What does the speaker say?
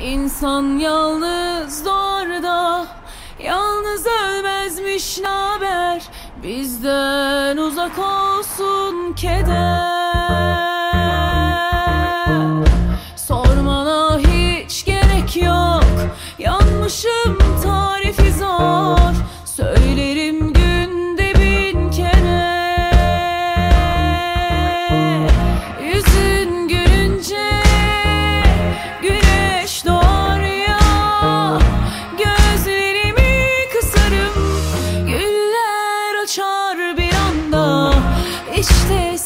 İnsan yalnız doğar Yalnız ölmezmiş naber? Bizden uzak olsun keder. this